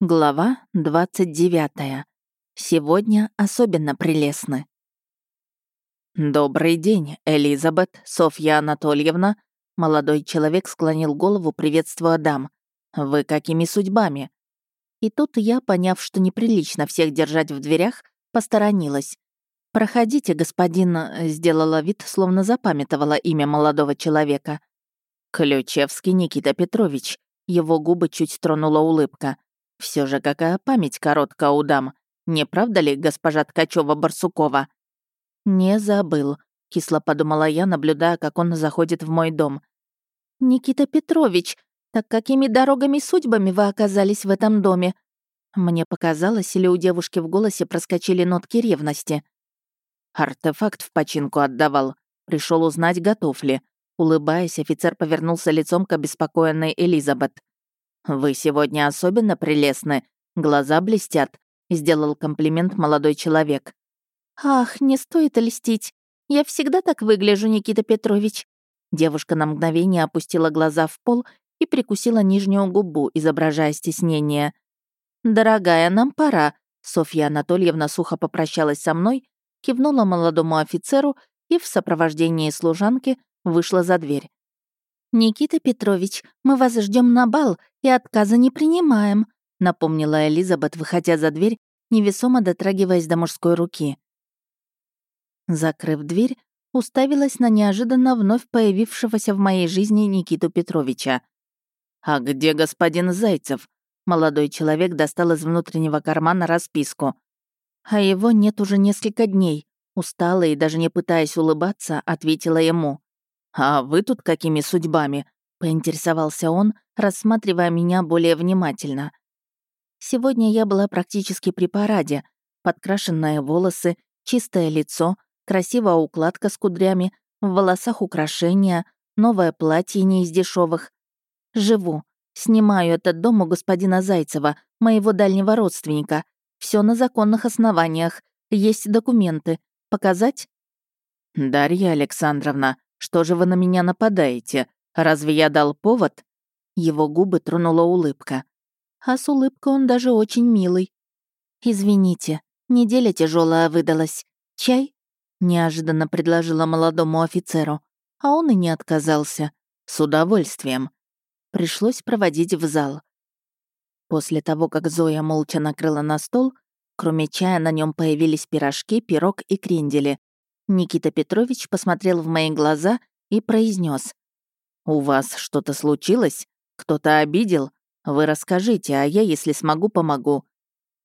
Глава 29. Сегодня особенно прелестны. «Добрый день, Элизабет, Софья Анатольевна». Молодой человек склонил голову, приветствуя дам. «Вы какими судьбами?» И тут я, поняв, что неприлично всех держать в дверях, посторонилась. «Проходите, господин», — сделала вид, словно запамятовала имя молодого человека. «Ключевский Никита Петрович». Его губы чуть тронула улыбка. Все же какая память короткая у дам. Не правда ли, госпожа Ткачева-Барсукова? Не забыл, кисло подумала я, наблюдая, как он заходит в мой дом. Никита Петрович, так какими дорогами судьбами вы оказались в этом доме? Мне показалось, или у девушки в голосе проскочили нотки ревности. Артефакт в починку отдавал. Пришел узнать, готов ли. Улыбаясь, офицер повернулся лицом к обеспокоенной Элизабет. «Вы сегодня особенно прелестны, глаза блестят», — сделал комплимент молодой человек. «Ах, не стоит льстить. Я всегда так выгляжу, Никита Петрович». Девушка на мгновение опустила глаза в пол и прикусила нижнюю губу, изображая стеснение. «Дорогая, нам пора», — Софья Анатольевна сухо попрощалась со мной, кивнула молодому офицеру и в сопровождении служанки вышла за дверь. «Никита Петрович, мы вас ждем на бал и отказа не принимаем», напомнила Элизабет, выходя за дверь, невесомо дотрагиваясь до мужской руки. Закрыв дверь, уставилась на неожиданно вновь появившегося в моей жизни Никиту Петровича. «А где господин Зайцев?» Молодой человек достал из внутреннего кармана расписку. А его нет уже несколько дней. Устала и даже не пытаясь улыбаться, ответила ему. «А вы тут какими судьбами?» — поинтересовался он, рассматривая меня более внимательно. Сегодня я была практически при параде. Подкрашенные волосы, чистое лицо, красивая укладка с кудрями, в волосах украшения, новое платье не из дешевых. Живу. Снимаю этот дом у господина Зайцева, моего дальнего родственника. Все на законных основаниях. Есть документы. Показать? «Дарья Александровна», что же вы на меня нападаете? Разве я дал повод?» Его губы тронула улыбка. А с улыбкой он даже очень милый. «Извините, неделя тяжелая выдалась. Чай?» Неожиданно предложила молодому офицеру. А он и не отказался. С удовольствием. Пришлось проводить в зал. После того, как Зоя молча накрыла на стол, кроме чая на нем появились пирожки, пирог и крендели. Никита Петрович посмотрел в мои глаза и произнес: «У вас что-то случилось? Кто-то обидел? Вы расскажите, а я, если смогу, помогу».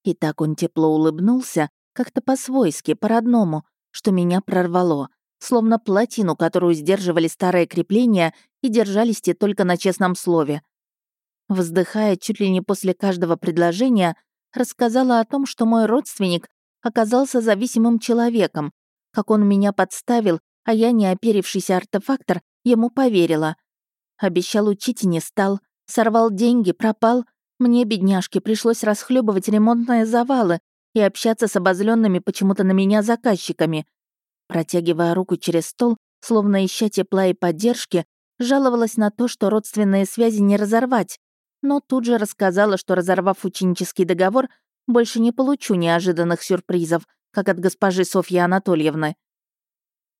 И так он тепло улыбнулся, как-то по-свойски, по-родному, что меня прорвало, словно плотину, которую сдерживали старые крепления и держались те только на честном слове. Вздыхая чуть ли не после каждого предложения, рассказала о том, что мой родственник оказался зависимым человеком, как он меня подставил, а я, не оперившийся артефактор, ему поверила. Обещал учить и не стал. Сорвал деньги, пропал. Мне, бедняжке, пришлось расхлебывать ремонтные завалы и общаться с обозленными почему-то на меня заказчиками. Протягивая руку через стол, словно ища тепла и поддержки, жаловалась на то, что родственные связи не разорвать, но тут же рассказала, что, разорвав ученический договор, больше не получу неожиданных сюрпризов, как от госпожи Софьи Анатольевны.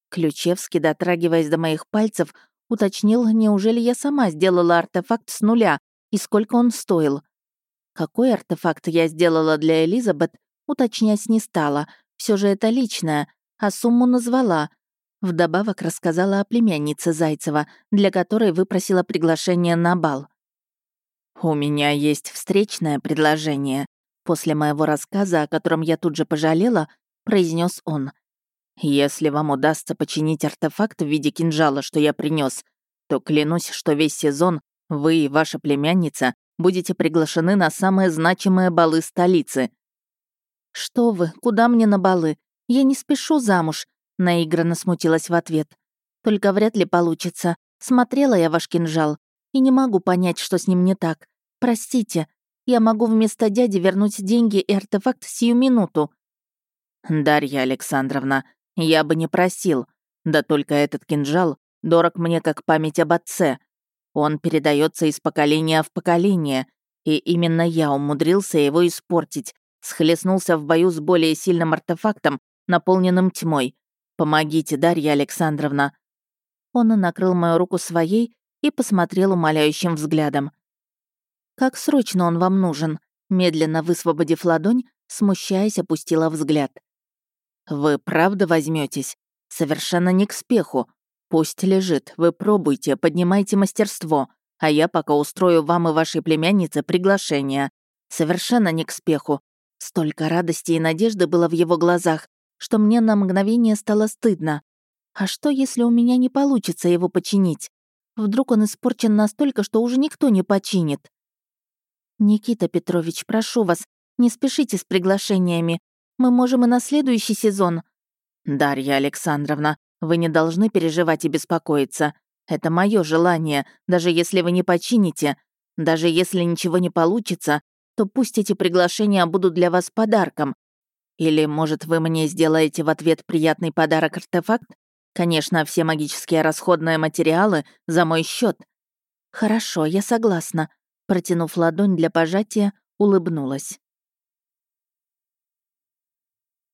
Ключевский, дотрагиваясь до моих пальцев, уточнил, неужели я сама сделала артефакт с нуля и сколько он стоил. Какой артефакт я сделала для Элизабет, уточнять не стала. Все же это личное, а сумму назвала. Вдобавок рассказала о племяннице Зайцева, для которой выпросила приглашение на бал. «У меня есть встречное предложение», После моего рассказа, о котором я тут же пожалела, произнес он. «Если вам удастся починить артефакт в виде кинжала, что я принес, то клянусь, что весь сезон вы и ваша племянница будете приглашены на самые значимые балы столицы». «Что вы, куда мне на балы? Я не спешу замуж», — наигранно смутилась в ответ. «Только вряд ли получится. Смотрела я ваш кинжал и не могу понять, что с ним не так. Простите, я могу вместо дяди вернуть деньги и артефакт сию минуту. «Дарья Александровна, я бы не просил. Да только этот кинжал дорог мне как память об отце. Он передается из поколения в поколение, И именно я умудрился его испортить, схлестнулся в бою с более сильным артефактом, наполненным тьмой. Помогите, Дарья Александровна. Он накрыл мою руку своей и посмотрел умоляющим взглядом. «Как срочно он вам нужен?» Медленно высвободив ладонь, смущаясь, опустила взгляд. «Вы правда возьметесь? Совершенно не к спеху. Пусть лежит, вы пробуйте, поднимайте мастерство, а я пока устрою вам и вашей племяннице приглашение. Совершенно не к спеху. Столько радости и надежды было в его глазах, что мне на мгновение стало стыдно. А что, если у меня не получится его починить? Вдруг он испорчен настолько, что уже никто не починит? «Никита Петрович, прошу вас, не спешите с приглашениями. Мы можем и на следующий сезон». «Дарья Александровна, вы не должны переживать и беспокоиться. Это мое желание, даже если вы не почините, даже если ничего не получится, то пусть эти приглашения будут для вас подарком. Или, может, вы мне сделаете в ответ приятный подарок-артефакт? Конечно, все магические расходные материалы за мой счет. Хорошо, я согласна. Протянув ладонь для пожатия, улыбнулась.